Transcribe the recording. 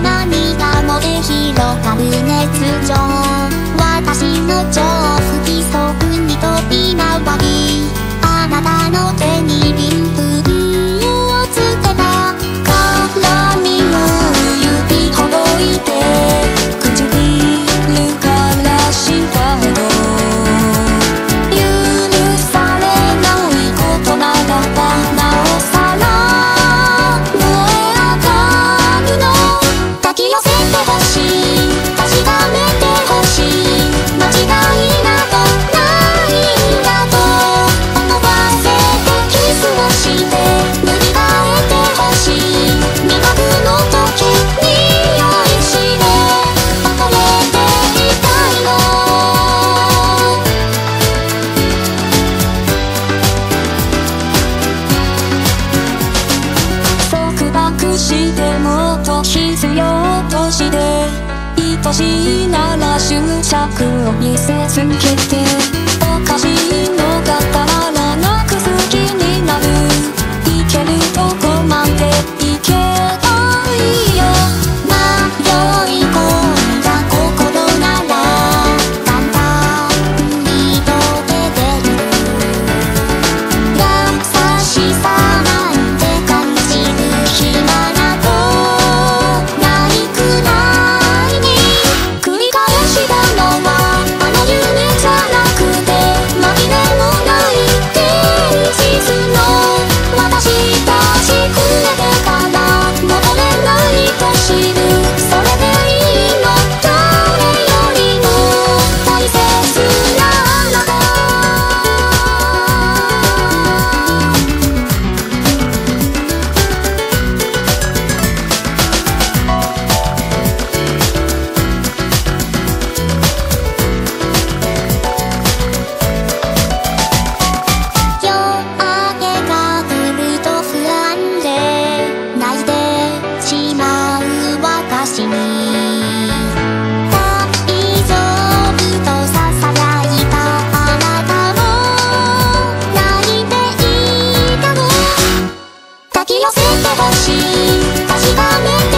何がもで広がる熱情。くしてもっと必要として愛しいなら執着を見せつけてせてほしい確かめて